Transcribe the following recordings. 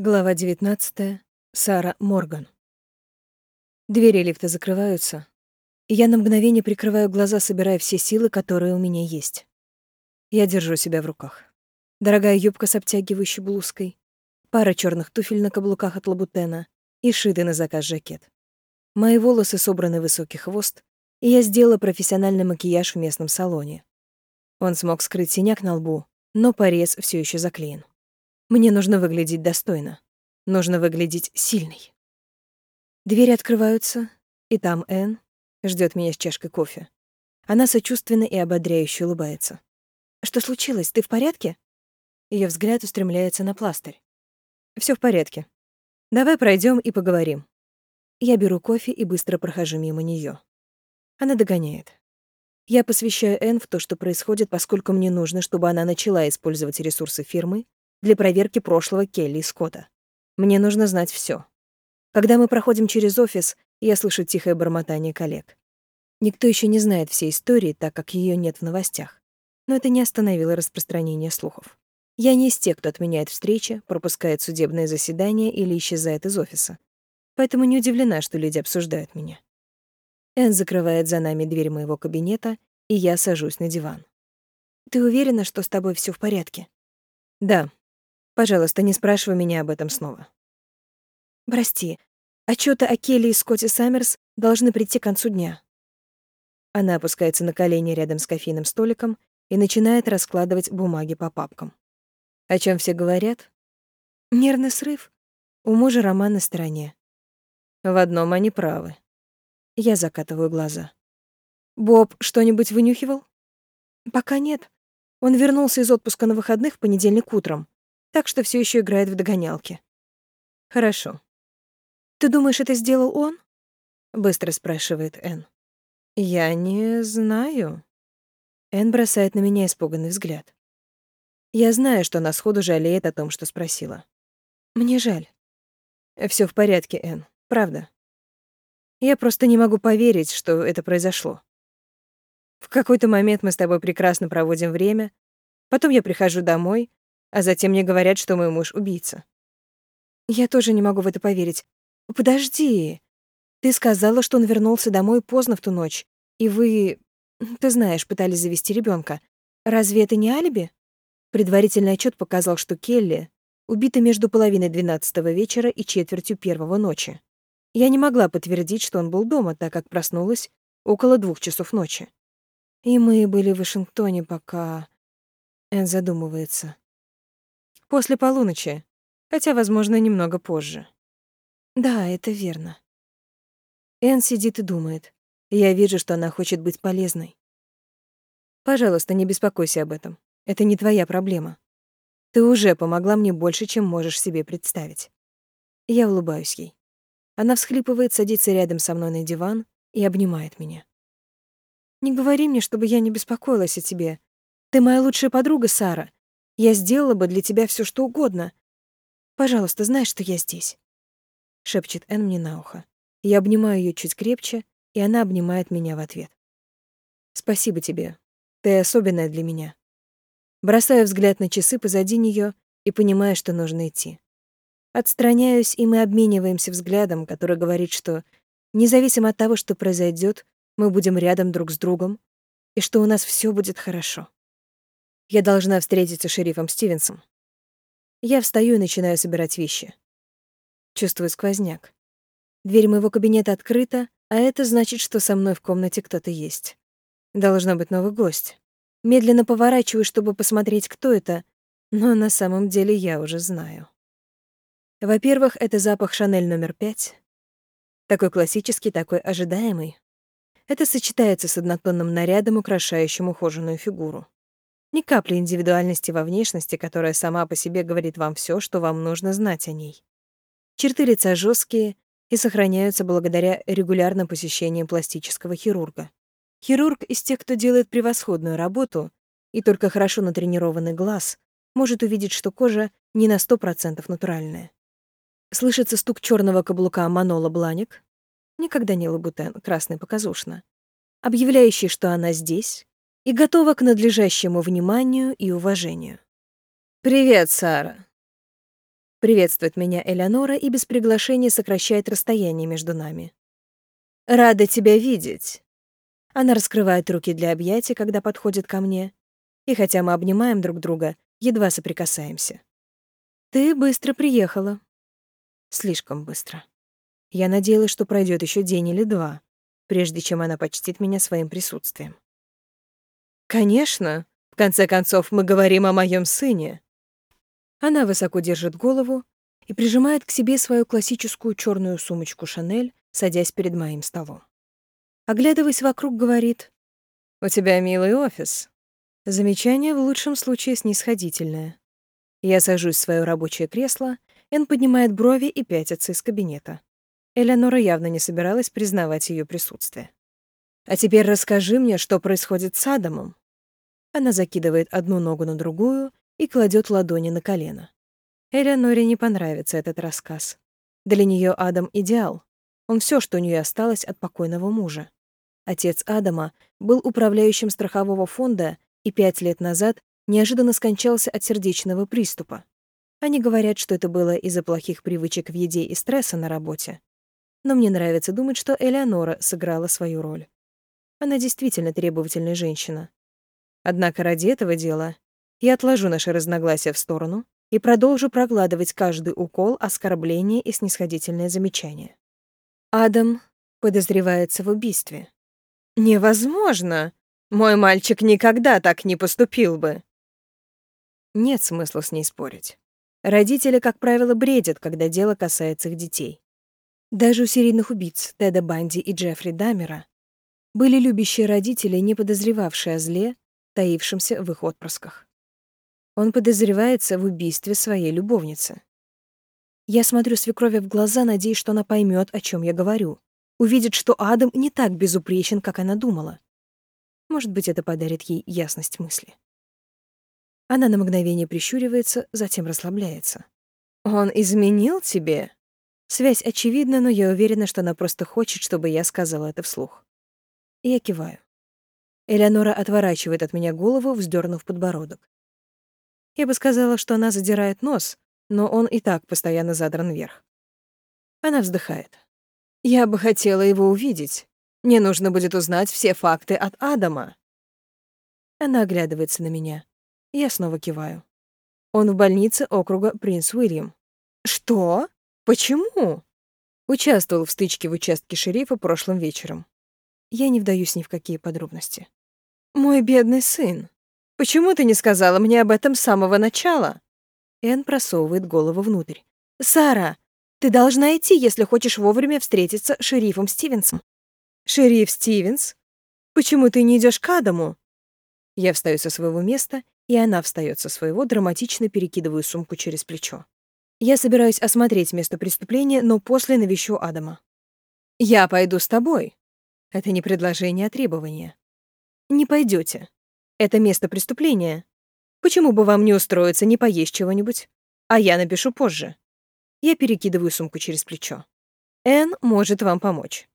Глава 19. Сара Морган. Двери лифта закрываются, и я на мгновение прикрываю глаза, собирая все силы, которые у меня есть. Я держу себя в руках. Дорогая юбка с обтягивающей блузкой, пара черных туфель на каблуках от лабутена и шитый на заказ жакет. Мои волосы собраны в высокий хвост, и я сделала профессиональный макияж в местном салоне. Он смог скрыть синяк на лбу, но порез все еще заклеен. Мне нужно выглядеть достойно. Нужно выглядеть сильной. Двери открываются, и там Энн ждет меня с чашкой кофе. Она сочувственно и ободряюще улыбается. «Что случилось? Ты в порядке?» Ее взгляд устремляется на пластырь. Все в порядке. Давай пройдем и поговорим». Я беру кофе и быстро прохожу мимо нее. Она догоняет. Я посвящаю Энн в то, что происходит, поскольку мне нужно, чтобы она начала использовать ресурсы фирмы для проверки прошлого Келли и Скотта. Мне нужно знать все. Когда мы проходим через офис, я слышу тихое бормотание коллег. Никто еще не знает всей истории, так как ее нет в новостях. Но это не остановило распространение слухов. Я не из тех, кто отменяет встречи, пропускает судебное заседание или исчезает из офиса. Поэтому не удивлена, что люди обсуждают меня. Энн закрывает за нами дверь моего кабинета, и я сажусь на диван. «Ты уверена, что с тобой все в порядке?» «Да», Пожалуйста, не спрашивай меня об этом снова. Прости, отчеты о Келли и Скотте Саммерс должны прийти к концу дня. Она опускается на колени рядом с кофейным столиком и начинает раскладывать бумаги по папкам. О чем все говорят? Нервный срыв. У мужа роман на стороне. В одном они правы. Я закатываю глаза. Боб что-нибудь вынюхивал? Пока нет. Он вернулся из отпуска на выходных в понедельник утром так что все еще играет в догонялки. Хорошо. Ты думаешь, это сделал он? Быстро спрашивает Энн. Я не знаю. Энн бросает на меня испуганный взгляд. Я знаю, что она сходу жалеет о том, что спросила. Мне жаль. Все в порядке, Энн. Правда. Я просто не могу поверить, что это произошло. В какой-то момент мы с тобой прекрасно проводим время, потом я прихожу домой, а затем мне говорят, что мой муж убийца. Я тоже не могу в это поверить. Подожди. Ты сказала, что он вернулся домой поздно в ту ночь, и вы, ты знаешь, пытались завести ребенка. Разве это не алиби? Предварительный отчет показал, что Келли убита между половиной двенадцатого вечера и четвертью первого ночи. Я не могла подтвердить, что он был дома, так как проснулась около двух часов ночи. И мы были в Вашингтоне, пока... Эн задумывается. После полуночи, хотя, возможно, немного позже. Да, это верно. Эн сидит и думает. Я вижу, что она хочет быть полезной. Пожалуйста, не беспокойся об этом. Это не твоя проблема. Ты уже помогла мне больше, чем можешь себе представить. Я улыбаюсь ей. Она всхлипывает, садится рядом со мной на диван и обнимает меня. Не говори мне, чтобы я не беспокоилась о тебе. Ты моя лучшая подруга, Сара, я сделала бы для тебя все, что угодно. Пожалуйста, знаешь, что я здесь. Шепчет Эн мне на ухо. Я обнимаю ее чуть крепче, и она обнимает меня в ответ. Спасибо тебе. Ты особенная для меня. Бросаю взгляд на часы позади нее и понимаю, что нужно идти. Отстраняюсь, и мы обмениваемся взглядом, который говорит, что независимо от того, что произойдет, мы будем рядом друг с другом, и что у нас все будет хорошо. Я должна встретиться с шерифом Стивенсом. Я встаю и начинаю собирать вещи. Чувствую сквозняк. Дверь моего кабинета открыта, а это значит, что со мной в комнате кто-то есть. Должно быть новый гость. Медленно поворачиваю, чтобы посмотреть, кто это, но на самом деле я уже знаю. Во-первых, это запах Шанель номер пять. Такой классический, такой ожидаемый. Это сочетается с однотонным нарядом, украшающим ухоженную фигуру. Ни капли индивидуальности во внешности, которая сама по себе говорит вам все, что вам нужно знать о ней. Черты лица жесткие и сохраняются благодаря регулярным посещениям пластического хирурга. Хирург из тех, кто делает превосходную работу, и только хорошо натренированный глаз может увидеть, что кожа не на 100% натуральная. Слышится стук черного каблука Манола Бланик, никогда не лабутен, красный показушно, объявляющий, что она здесь, и готова к надлежащему вниманию и уважению. «Привет, Сара!» Приветствует меня Элеонора и без приглашения сокращает расстояние между нами. «Рада тебя видеть!» Она раскрывает руки для объятий, когда подходит ко мне, и хотя мы обнимаем друг друга, едва соприкасаемся. «Ты быстро приехала». Слишком быстро. Я надеялась, что пройдет еще день или два, прежде чем она почтит меня своим присутствием. «Конечно. В конце концов, мы говорим о моем сыне». Она высоко держит голову и прижимает к себе свою классическую черную сумочку «Шанель», садясь перед моим столом. Оглядываясь вокруг, говорит, «У тебя милый офис». Замечание в лучшем случае снисходительное. Я сажусь в свое рабочее кресло, Эн поднимает брови и пятится из кабинета. Элеонора явно не собиралась признавать ее присутствие. «А теперь расскажи мне, что происходит с Адамом». Она закидывает одну ногу на другую и кладет ладони на колено. Элеоноре не понравится этот рассказ. Для нее Адам — идеал. Он все, что у нее осталось от покойного мужа. Отец Адама был управляющим страхового фонда и пять лет назад неожиданно скончался от сердечного приступа. Они говорят, что это было из-за плохих привычек в еде и стресса на работе. Но мне нравится думать, что Элеонора сыграла свою роль. Она действительно требовательная женщина. Однако ради этого дела я отложу наши разногласия в сторону и продолжу прокладывать каждый укол, оскорбление и снисходительное замечание. Адам подозревается в убийстве. Невозможно. Мой мальчик никогда так не поступил бы. Нет смысла с ней спорить. Родители, как правило, бредят, когда дело касается их детей. Даже у серийных убийц Теда Банди и Джеффри Дамера были любящие родители, не подозревавшие о зле, таившемся в их отпрысках. Он подозревается в убийстве своей любовницы. Я смотрю свекрови в глаза, надеясь, что она поймет, о чем я говорю увидит, что Адам не так безупречен, как она думала. Может быть, это подарит ей ясность мысли. Она на мгновение прищуривается, затем расслабляется. «Он изменил тебе?» Связь очевидна, но я уверена, что она просто хочет, чтобы я сказала это вслух. Я киваю. Элеонора отворачивает от меня голову, вздернув подбородок. Я бы сказала, что она задирает нос, но он и так постоянно задран вверх. Она вздыхает. Я бы хотела его увидеть. Мне нужно будет узнать все факты от Адама. Она оглядывается на меня. Я снова киваю. Он в больнице округа Принц Уильям. Что? Почему? Участвовал в стычке в участке шерифа прошлым вечером. Я не вдаюсь ни в какие подробности. Мой бедный сын. Почему ты не сказала мне об этом с самого начала? Эн просовывает голову внутрь. Сара, ты должна идти, если хочешь вовремя встретиться с шерифом Стивенсом. Шериф Стивенс? Почему ты не идешь к Адаму? Я встаю со своего места, и она встает со своего, драматично перекидываю сумку через плечо. Я собираюсь осмотреть место преступления, но после навещу Адама. Я пойду с тобой. Это не предложение, а требование. Не пойдете. Это место преступления. Почему бы вам не устроиться, не поесть чего-нибудь? А я напишу позже. Я перекидываю сумку через плечо. Эн может вам помочь.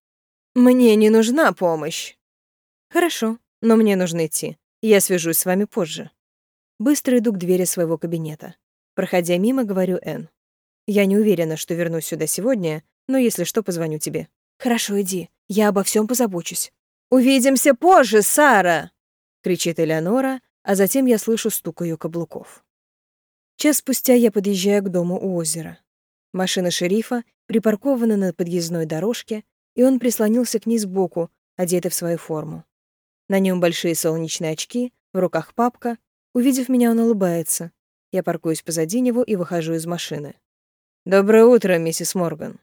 Мне не нужна помощь. Хорошо, но мне нужно идти. Я свяжусь с вами позже. Быстро иду к двери своего кабинета. Проходя мимо, говорю Эн. Я не уверена, что вернусь сюда сегодня, но если что, позвоню тебе. Хорошо, иди. Я обо всем позабочусь. Увидимся позже, Сара! кричит Элеонора, а затем я слышу стук ее каблуков. Час спустя я подъезжаю к дому у озера. Машина шерифа припаркована на подъездной дорожке, и он прислонился к ней сбоку, одетый в свою форму. На нем большие солнечные очки, в руках папка. Увидев меня, он улыбается. Я паркуюсь позади него и выхожу из машины. «Доброе утро, миссис Морган».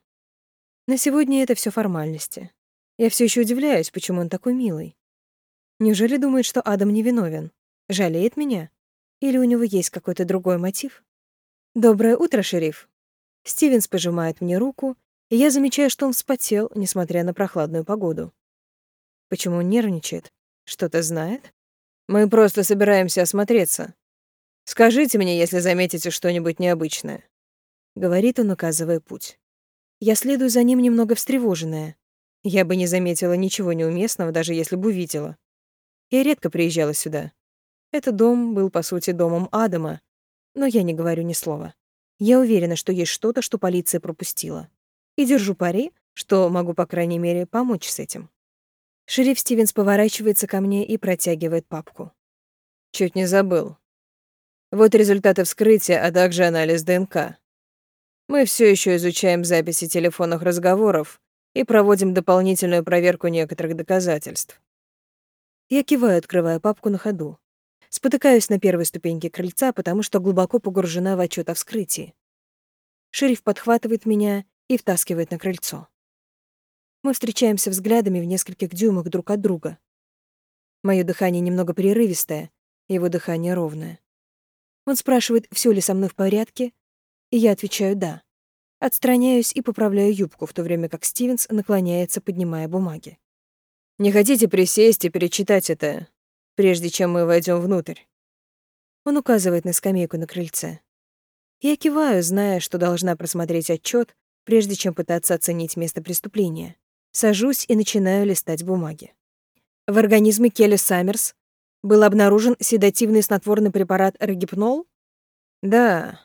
На сегодня это все формальности. Я все еще удивляюсь, почему он такой милый. Неужели думает, что Адам невиновен? Жалеет меня? Или у него есть какой-то другой мотив? «Доброе утро, шериф», Стивенс пожимает мне руку, и я замечаю, что он вспотел, несмотря на прохладную погоду. Почему он нервничает? Что-то знает? Мы просто собираемся осмотреться. Скажите мне, если заметите что-нибудь необычное. Говорит он, указывая путь. Я следую за ним немного встревоженная. Я бы не заметила ничего неуместного, даже если бы увидела. Я редко приезжала сюда. Этот дом был, по сути, домом Адама, но я не говорю ни слова. Я уверена, что есть что-то, что полиция пропустила. И держу пари, что могу, по крайней мере, помочь с этим. Шериф Стивенс поворачивается ко мне и протягивает папку. Чуть не забыл. Вот результаты вскрытия, а также анализ ДНК. Мы все еще изучаем записи телефонных разговоров и проводим дополнительную проверку некоторых доказательств. Я киваю, открывая папку на ходу. Спотыкаюсь на первой ступеньке крыльца, потому что глубоко погружена в отчет о вскрытии. Шериф подхватывает меня и втаскивает на крыльцо. Мы встречаемся взглядами в нескольких дюймах друг от друга. Мое дыхание немного прерывистое, его дыхание ровное. Он спрашивает, все ли со мной в порядке, и я отвечаю «да». Отстраняюсь и поправляю юбку, в то время как Стивенс наклоняется, поднимая бумаги. «Не хотите присесть и перечитать это, прежде чем мы войдем внутрь?» Он указывает на скамейку на крыльце. Я киваю, зная, что должна просмотреть отчет, прежде чем пытаться оценить место преступления. Сажусь и начинаю листать бумаги. В организме Келли Саммерс был обнаружен седативный снотворный препарат рогипнол? Да,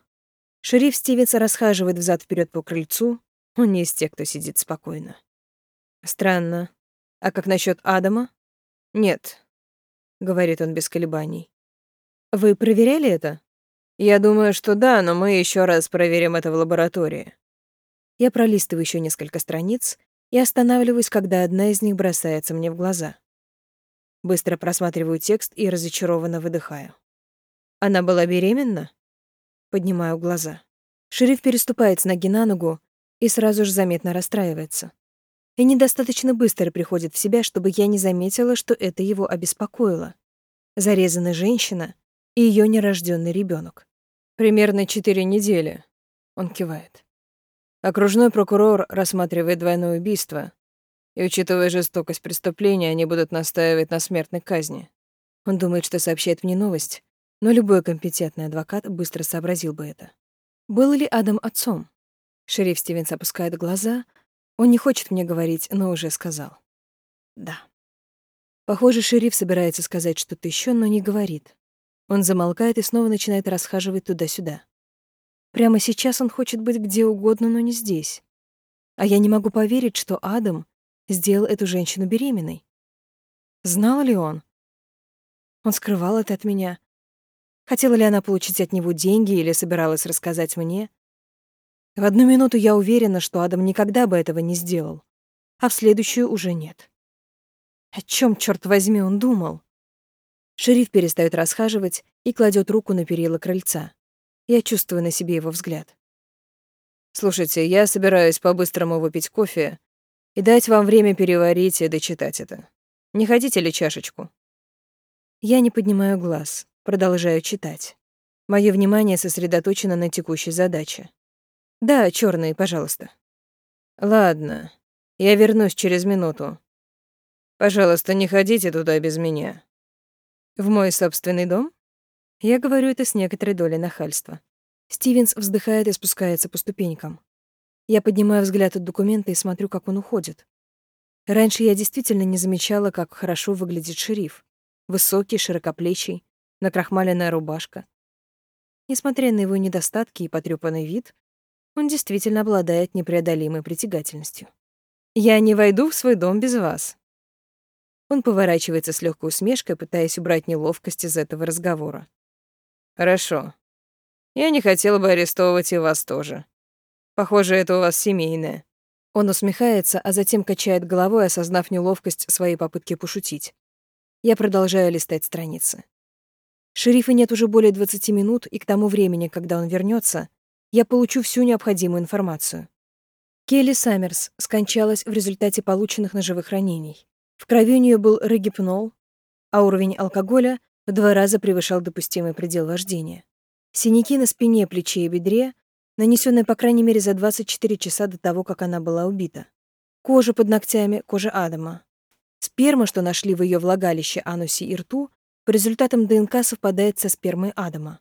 Шериф Стивенса расхаживает взад вперед по крыльцу. Он не из тех, кто сидит спокойно. Странно. А как насчет Адама? Нет, говорит он без колебаний. Вы проверяли это? Я думаю, что да, но мы еще раз проверим это в лаборатории. Я пролистываю еще несколько страниц и останавливаюсь, когда одна из них бросается мне в глаза. Быстро просматриваю текст и разочарованно выдыхаю. Она была беременна? Поднимаю глаза. Шериф переступает с ноги на ногу и сразу же заметно расстраивается. И недостаточно быстро приходит в себя, чтобы я не заметила, что это его обеспокоило. Зарезана женщина и ее нерожденный ребенок. Примерно четыре недели. Он кивает. Окружной прокурор рассматривает двойное убийство, и, учитывая жестокость преступления, они будут настаивать на смертной казни. Он думает, что сообщает мне новость, но любой компетентный адвокат быстро сообразил бы это. Был ли Адам отцом? Шериф Стивенс опускает глаза. Он не хочет мне говорить, но уже сказал. Да. Похоже, шериф собирается сказать что-то еще, но не говорит. Он замолкает и снова начинает расхаживать туда-сюда. Прямо сейчас он хочет быть где угодно, но не здесь. А я не могу поверить, что Адам сделал эту женщину беременной. Знал ли он? Он скрывал это от меня. Хотела ли она получить от него деньги или собиралась рассказать мне? В одну минуту я уверена, что Адам никогда бы этого не сделал, а в следующую уже нет. О чем, черт возьми, он думал? Шериф перестает расхаживать и кладет руку на перила крыльца. Я чувствую на себе его взгляд. «Слушайте, я собираюсь по-быстрому выпить кофе и дать вам время переварить и дочитать это. Не хотите ли чашечку?» Я не поднимаю глаз. Продолжаю читать. Мое внимание сосредоточено на текущей задаче. Да, черные, пожалуйста. Ладно, я вернусь через минуту. Пожалуйста, не ходите туда без меня. В мой собственный дом? Я говорю это с некоторой долей нахальства. Стивенс вздыхает и спускается по ступенькам. Я поднимаю взгляд от документа и смотрю, как он уходит. Раньше я действительно не замечала, как хорошо выглядит шериф. Высокий, широкоплечий, накрахмаленная рубашка. Несмотря на его недостатки и потрёпанный вид, он действительно обладает непреодолимой притягательностью. «Я не войду в свой дом без вас». Он поворачивается с легкой усмешкой, пытаясь убрать неловкость из этого разговора. «Хорошо. Я не хотела бы арестовывать и вас тоже. Похоже, это у вас семейное». Он усмехается, а затем качает головой, осознав неловкость своей попытки пошутить. Я продолжаю листать страницы. Шерифа нет уже более 20 минут, и к тому времени, когда он вернется, я получу всю необходимую информацию. Келли Саммерс скончалась в результате полученных ножевых ранений. В крови у нее был регипнол, а уровень алкоголя в два раза превышал допустимый предел вождения. Синяки на спине, плече и бедре, нанесенные по крайней мере за 24 часа до того, как она была убита. Кожа под ногтями, кожа Адама. Сперма, что нашли в ее влагалище, анусе и рту, по результатам ДНК совпадает со спермой Адама.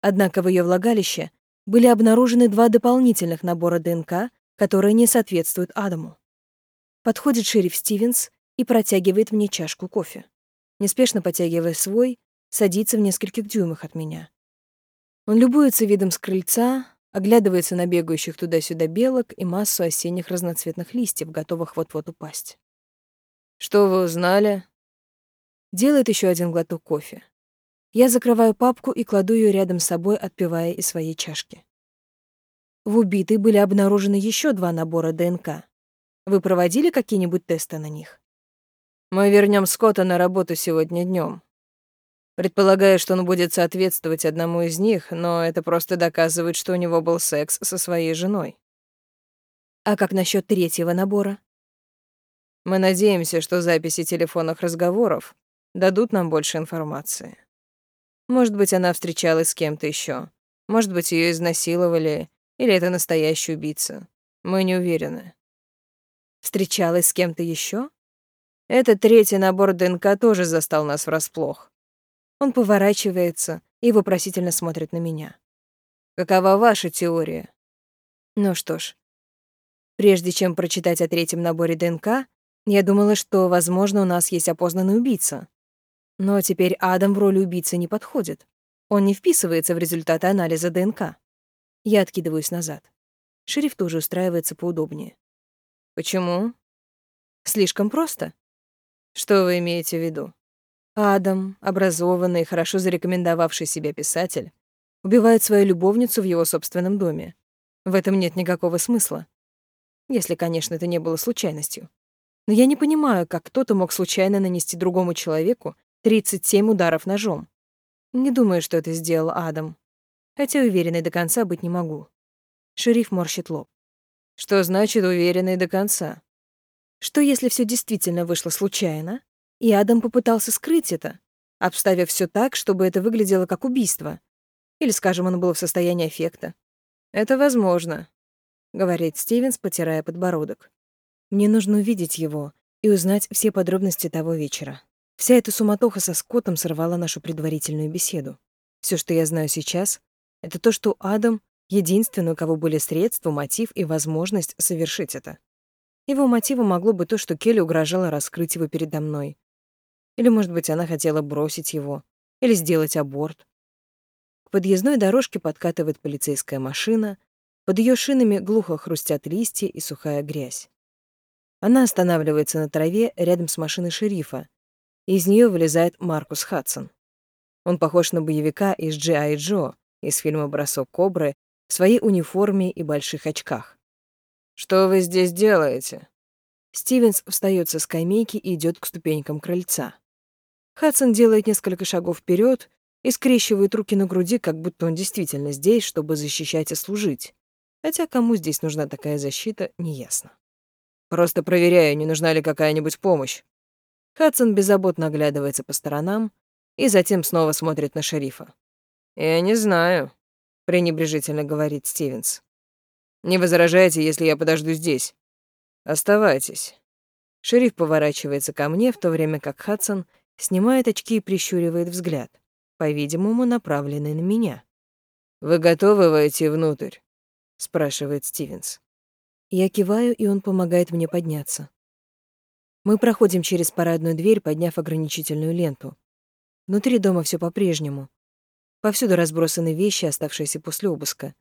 Однако в ее влагалище были обнаружены два дополнительных набора ДНК, которые не соответствуют Адаму. Подходит шериф Стивенс и протягивает мне чашку кофе. Неспешно потягивая свой, садится в нескольких дюймах от меня. Он любуется видом с крыльца, оглядывается на бегающих туда-сюда белок и массу осенних разноцветных листьев, готовых вот-вот упасть. «Что вы узнали?» Делает еще один глоток кофе. Я закрываю папку и кладу ее рядом с собой, отпивая из своей чашки. В убитой были обнаружены еще два набора ДНК. Вы проводили какие-нибудь тесты на них? Мы вернем Скотта на работу сегодня днем. Предполагаю, что он будет соответствовать одному из них, но это просто доказывает, что у него был секс со своей женой. А как насчет третьего набора? Мы надеемся, что записи телефонных разговоров дадут нам больше информации. Может быть, она встречалась с кем-то еще. Может быть, ее изнасиловали, или это настоящий убийца. Мы не уверены. Встречалась с кем-то еще? Этот третий набор ДНК тоже застал нас врасплох. Он поворачивается и вопросительно смотрит на меня. Какова ваша теория? Ну что ж, прежде чем прочитать о третьем наборе ДНК, я думала, что, возможно, у нас есть опознанный убийца. Но теперь Адам в роли убийцы не подходит. Он не вписывается в результаты анализа ДНК. Я откидываюсь назад. Шериф тоже устраивается поудобнее. Почему? Слишком просто. Что вы имеете в виду? Адам, образованный, хорошо зарекомендовавший себя писатель, убивает свою любовницу в его собственном доме. В этом нет никакого смысла. Если, конечно, это не было случайностью. Но я не понимаю, как кто-то мог случайно нанести другому человеку 37 ударов ножом. Не думаю, что это сделал Адам. Хотя уверенной до конца быть не могу. Шериф морщит лоб. Что значит уверенной до конца? Что если все действительно вышло случайно, и Адам попытался скрыть это, обставив все так, чтобы это выглядело как убийство. Или, скажем, он был в состоянии аффекта. «Это возможно», — говорит Стивенс, потирая подбородок. «Мне нужно увидеть его и узнать все подробности того вечера. Вся эта суматоха со Скоттом сорвала нашу предварительную беседу. Все, что я знаю сейчас, это то, что Адам — единственный, у кого были средства, мотив и возможность совершить это. Его мотивом могло быть то, что Келли угрожала раскрыть его передо мной, или, может быть, она хотела бросить его. Или сделать аборт. К подъездной дорожке подкатывает полицейская машина. Под ее шинами глухо хрустят листья и сухая грязь. Она останавливается на траве рядом с машиной шерифа. Из нее вылезает Маркус Хадсон. Он похож на боевика из G.I. Джо из фильма «Бросок кобры» в своей униформе и больших очках. «Что вы здесь делаете?» Стивенс встает со скамейки и идет к ступенькам крыльца. Хадсон делает несколько шагов вперед и скрещивает руки на груди, как будто он действительно здесь, чтобы защищать и служить. Хотя кому здесь нужна такая защита, неясно. «Просто проверяю, не нужна ли какая-нибудь помощь». Хадсон беззаботно оглядывается по сторонам и затем снова смотрит на шерифа. «Я не знаю», — пренебрежительно говорит Стивенс. «Не возражайте, если я подожду здесь. Оставайтесь». Шериф поворачивается ко мне, в то время как Хадсон Снимает очки и прищуривает взгляд, по-видимому, направленный на меня. «Вы готовы войти внутрь?» — спрашивает Стивенс. Я киваю, и он помогает мне подняться. Мы проходим через парадную дверь, подняв ограничительную ленту. Внутри дома все по-прежнему. Повсюду разбросаны вещи, оставшиеся после обыска.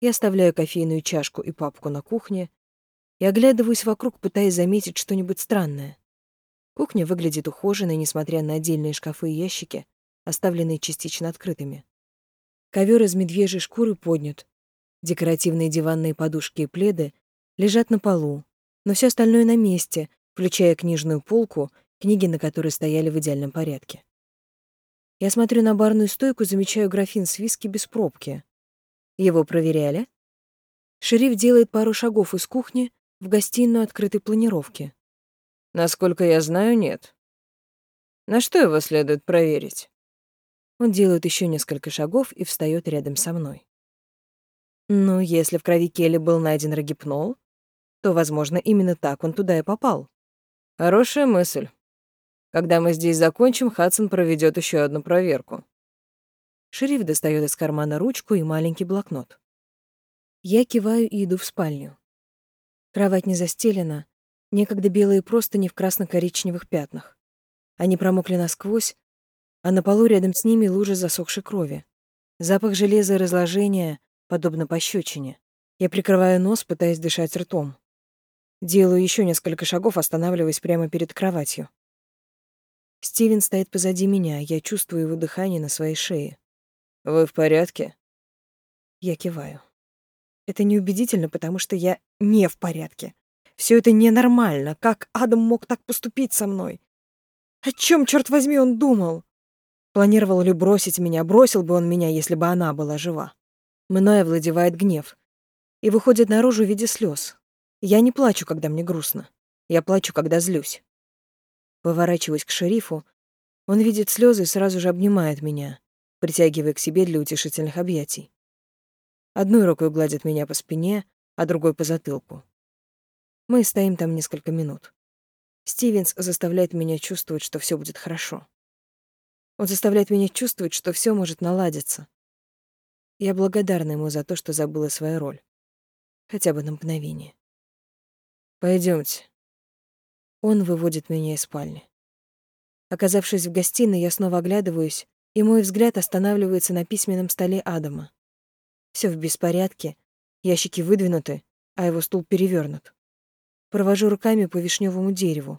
Я оставляю кофейную чашку и папку на кухне и оглядываюсь вокруг, пытаясь заметить что-нибудь странное. Кухня выглядит ухоженной, несмотря на отдельные шкафы и ящики, оставленные частично открытыми. Ковер из медвежьей шкуры поднят. Декоративные диванные подушки и пледы лежат на полу, но все остальное на месте, включая книжную полку, книги на которой стояли в идеальном порядке. Я смотрю на барную стойку, замечаю графин с виски без пробки. Его проверяли? Шериф делает пару шагов из кухни в гостиную открытой планировки. Насколько я знаю, нет. На что его следует проверить? Он делает еще несколько шагов и встает рядом со мной. Ну, если в крови Келли был найден рогипнол, то, возможно, именно так он туда и попал. Хорошая мысль. Когда мы здесь закончим, Хадсон проведет еще одну проверку. Шериф достает из кармана ручку и маленький блокнот. Я киваю и иду в спальню. Кровать не застелена, Некогда белые простыни в красно-коричневых пятнах. Они промокли насквозь, а на полу рядом с ними лужа засохшей крови. Запах железа и разложения подобно пощечине. Я прикрываю нос, пытаясь дышать ртом. Делаю еще несколько шагов, останавливаясь прямо перед кроватью. Стивен стоит позади меня, я чувствую его дыхание на своей шее. «Вы в порядке?» Я киваю. Это неубедительно, потому что я не в порядке. Все это ненормально. Как Адам мог так поступить со мной? О чем, черт возьми, он думал? Планировал ли бросить меня? Бросил бы он меня, если бы она была жива. Мною овладевает гнев. И выходит наружу в виде слез. Я не плачу, когда мне грустно. Я плачу, когда злюсь. Поворачиваюсь к шерифу. Он видит слезы и сразу же обнимает меня, притягивая к себе для утешительных объятий. Одной рукой гладит меня по спине, а другой по затылку. Мы стоим там несколько минут. Стивенс заставляет меня чувствовать, что все будет хорошо. Он заставляет меня чувствовать, что все может наладиться. Я благодарна ему за то, что забыла свою роль. Хотя бы на мгновение. Пойдемте. Он выводит меня из спальни. Оказавшись в гостиной, я снова оглядываюсь, и мой взгляд останавливается на письменном столе Адама. Все в беспорядке, ящики выдвинуты, а его стул перевернут. Провожу руками по вишневому дереву.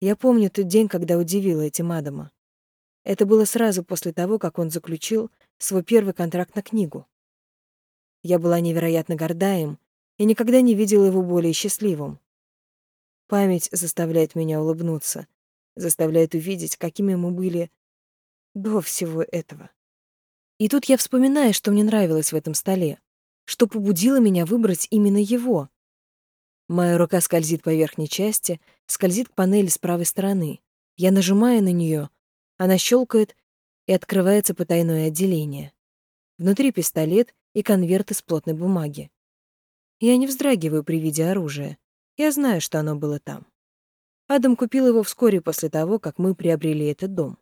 Я помню тот день, когда удивила этим Адама. Это было сразу после того, как он заключил свой первый контракт на книгу. Я была невероятно горда им и никогда не видела его более счастливым. Память заставляет меня улыбнуться, заставляет увидеть, какими мы были до всего этого. И тут я вспоминаю, что мне нравилось в этом столе, что побудило меня выбрать именно его. Моя рука скользит по верхней части, скользит к панели с правой стороны. Я нажимаю на нее, она щелкает, и открывается потайное отделение. Внутри пистолет и конверт из плотной бумаги. Я не вздрагиваю при виде оружия. Я знаю, что оно было там. Адам купил его вскоре после того, как мы приобрели этот дом.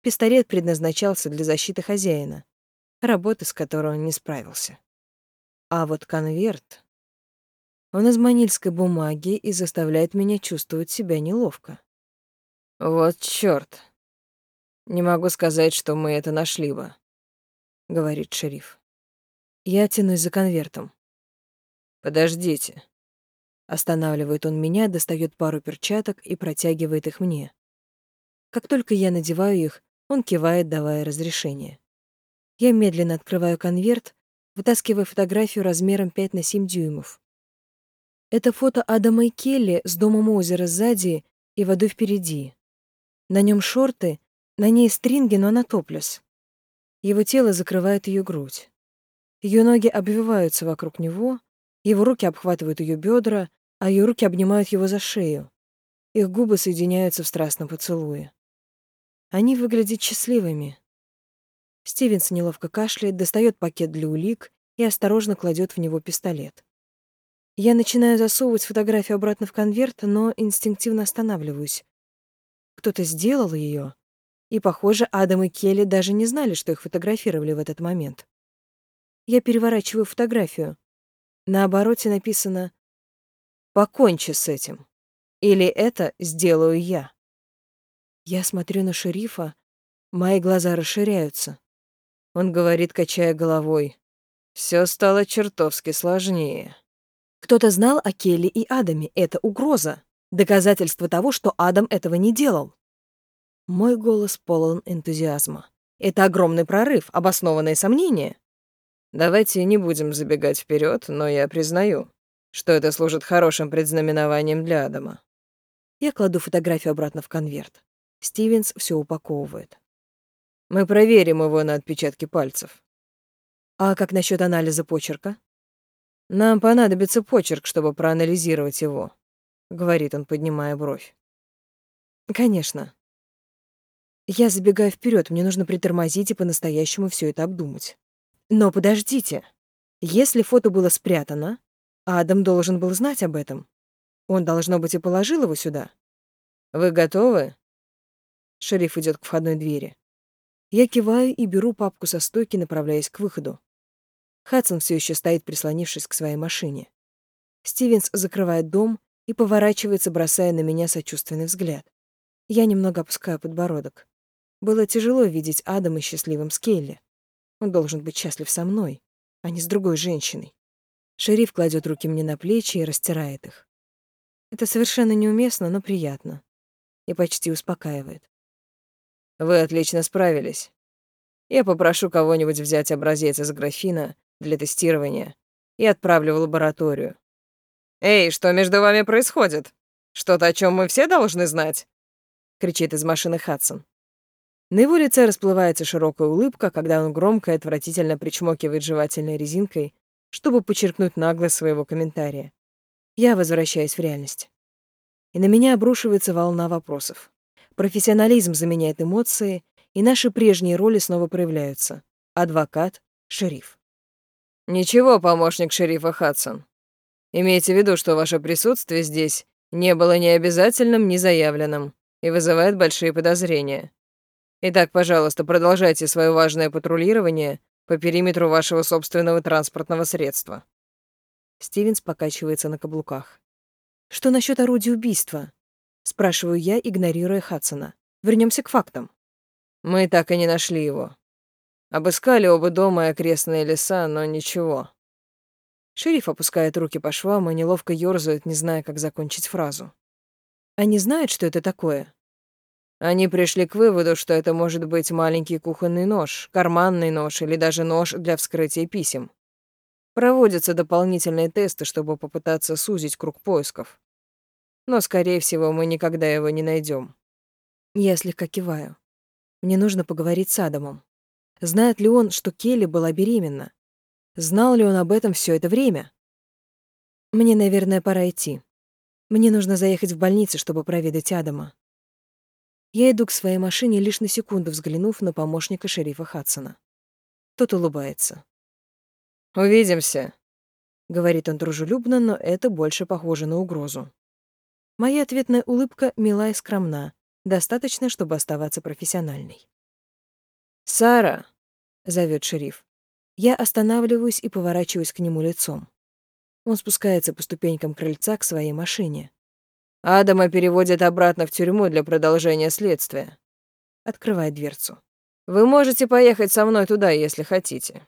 Пистолет предназначался для защиты хозяина, работы с которой он не справился. А вот конверт... Он из манильской бумаги и заставляет меня чувствовать себя неловко. «Вот чёрт. Не могу сказать, что мы это нашли бы», — говорит шериф. Я тянусь за конвертом. «Подождите». Останавливает он меня, достает пару перчаток и протягивает их мне. Как только я надеваю их, он кивает, давая разрешение. Я медленно открываю конверт, вытаскивая фотографию размером 5 на 7 дюймов. Это фото Адама и Келли с домом озера сзади и водой впереди. На нем шорты, на ней стринги, но она топлес. Его тело закрывает ее грудь. Ее ноги обвиваются вокруг него, его руки обхватывают ее бедра, а ее руки обнимают его за шею. Их губы соединяются в страстном поцелуе. Они выглядят счастливыми. Стивенс неловко кашляет, достает пакет для улик и осторожно кладет в него пистолет. Я начинаю засовывать фотографию обратно в конверт, но инстинктивно останавливаюсь. Кто-то сделал ее, и, похоже, Адам и Келли даже не знали, что их фотографировали в этот момент. Я переворачиваю фотографию. На обороте написано «Покончи с этим» или «Это сделаю я». Я смотрю на шерифа, мои глаза расширяются. Он говорит, качая головой, «Всё стало чертовски сложнее». Кто-то знал о Келли и Адаме, это угроза, доказательство того, что Адам этого не делал. Мой голос полон энтузиазма. Это огромный прорыв, обоснованное сомнение. Давайте не будем забегать вперед, но я признаю, что это служит хорошим предзнаменованием для Адама. Я кладу фотографию обратно в конверт. Стивенс все упаковывает. Мы проверим его на отпечатки пальцев. А как насчет анализа почерка? Нам понадобится почерк, чтобы проанализировать его, говорит он, поднимая бровь. Конечно. Я забегаю вперед, мне нужно притормозить и по-настоящему все это обдумать. Но подождите. Если фото было спрятано, Адам должен был знать об этом. Он, должно быть, и положил его сюда. Вы готовы? Шериф идет к входной двери. Я киваю и беру папку со стойки, направляясь к выходу. Хадсон все еще стоит, прислонившись к своей машине. Стивенс закрывает дом и поворачивается, бросая на меня сочувственный взгляд. Я немного опускаю подбородок. Было тяжело видеть Адама счастливым с Келли. Он должен быть счастлив со мной. а не с другой женщиной. Шериф кладет руки мне на плечи и растирает их. Это совершенно неуместно, но приятно. И почти успокаивает. Вы отлично справились. Я попрошу кого-нибудь взять образец из графина для тестирования и отправлю в лабораторию. «Эй, что между вами происходит? Что-то, о чем мы все должны знать?» — кричит из машины Хадсон. На его лице расплывается широкая улыбка, когда он громко и отвратительно причмокивает жевательной резинкой, чтобы подчеркнуть наглость своего комментария. Я возвращаюсь в реальность. И на меня обрушивается волна вопросов. Профессионализм заменяет эмоции, и наши прежние роли снова проявляются. Адвокат, шериф. «Ничего, помощник шерифа Хадсон. Имейте в виду, что ваше присутствие здесь не было ни обязательным, ни заявленным и вызывает большие подозрения. Итак, пожалуйста, продолжайте свое важное патрулирование по периметру вашего собственного транспортного средства». Стивенс покачивается на каблуках. «Что насчет орудия убийства?» Спрашиваю я, игнорируя Хадсона. Вернемся к фактам. Мы так и не нашли его. Обыскали оба дома и окрестные леса, но ничего. Шериф опускает руки по швам и неловко ёрзает, не зная, как закончить фразу. Они знают, что это такое? Они пришли к выводу, что это может быть маленький кухонный нож, карманный нож или даже нож для вскрытия писем. Проводятся дополнительные тесты, чтобы попытаться сузить круг поисков. Но, скорее всего, мы никогда его не найдем. Я слегка киваю. Мне нужно поговорить с Адамом. Знает ли он, что Келли была беременна? Знал ли он об этом все это время? Мне, наверное, пора идти. Мне нужно заехать в больницу, чтобы проведать Адама. Я иду к своей машине, лишь на секунду взглянув на помощника шерифа Хадсона. Тот улыбается. «Увидимся», — говорит он дружелюбно, но это больше похоже на угрозу. Моя ответная улыбка мила и скромна, достаточно, чтобы оставаться профессиональной. «Сара», — зовет шериф. Я останавливаюсь и поворачиваюсь к нему лицом. Он спускается по ступенькам крыльца к своей машине. Адама переводят обратно в тюрьму для продолжения следствия. Открывает дверцу. Вы можете поехать со мной туда, если хотите.